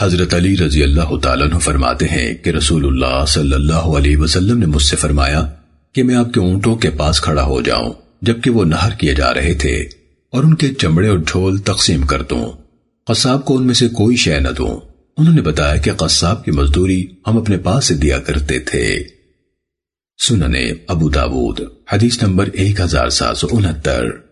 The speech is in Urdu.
حضرت علی رضی اللہ تعالیٰ عنہ فرماتے ہیں کہ رسول اللہ صلی اللہ علیہ وسلم نے مجھ سے فرمایا کہ میں آپ کے اونٹوں کے پاس کھڑا ہو جاؤں، جبکہ وہ نہر کیے جا رہے تھے اور ان کے چمڑے اور ڈھول تقسیم کر دوں۔ قصاب کو ان میں سے کوئی شے نہ دوں۔ انہوں نے بتایا کہ قصاب کی مزدوری ہم اپنے پاس سے دیا کرتے تھے۔ سننے ابو داود، حدیث نمبر ایک ہزار سات سو انہتر۔